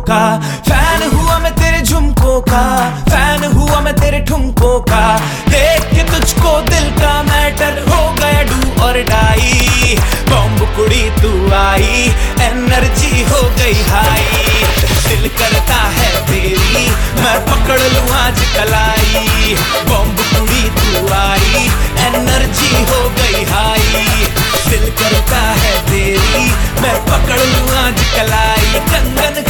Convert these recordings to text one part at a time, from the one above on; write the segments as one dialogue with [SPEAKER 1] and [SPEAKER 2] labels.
[SPEAKER 1] का। फ़ैन हुआ मैं तेरे झुमकों का। फ़ैन हुआ मैं तेरे ठुमकों का। देख के तुझको दिल का मैटर हो गया डू और डाई। बॉम्ब कुड़ी तू आई, एनर्जी हो गई हाई। दिल करता है तेरी, मैं पकड़ लू आज कलाई। बॉम्ब कुड़ी तू आई, एनर्जी हो गई हाई। दिल करता है तेरी, मैं पकड़ लू आज कलाई। कंगन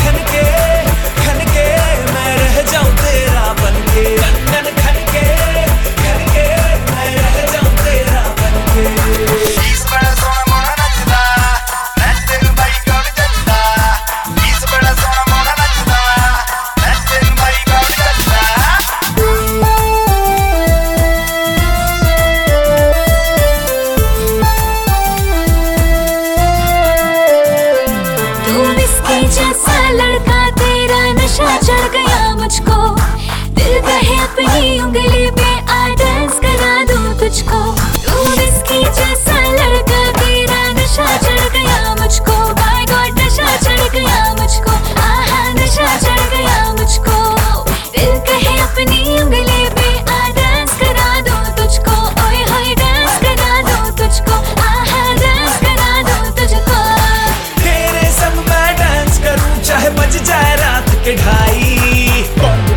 [SPEAKER 1] के ढाई। बॉम्ब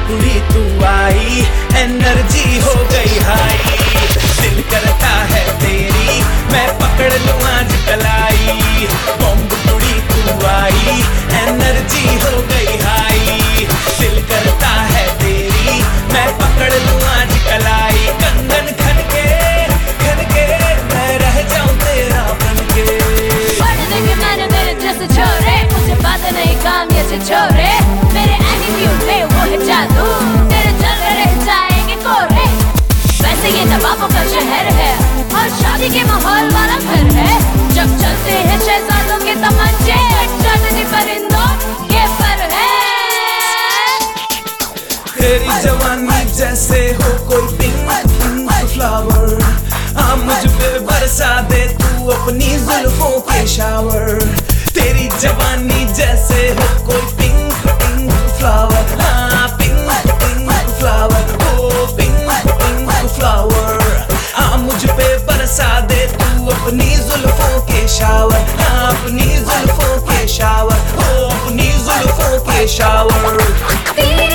[SPEAKER 1] तू आई, एनर्जी हो गई हाई। दिल करता है तेरी, मैं पकड़ लूँ आज कलाई। तू आई, एनर्जी हो गई हाई। दिल करता है तेरी, मैं पकड़ लूँ आज कलाई। कंगन के मैं रह जाऊँ तेरा के।
[SPEAKER 2] मेरे जैसे छोरे, मुझे बात नहीं काम, ये छोरे। जादू, तेरे चल रह जाएँगे कोरे वैसे ये नवाबों का शहर है, और शादी के माहौल वाला घर है। जब चलते हैं शहजादों के तमंचे चलने परिंदों के पर है।
[SPEAKER 1] तेरी जवानी जैसे हो कोई पिंक फ्लावर आ मुझ पे बरसा दे तू अपनी जुल्फों के शावर। तेरी जवानी जैसे हो कोई अपनी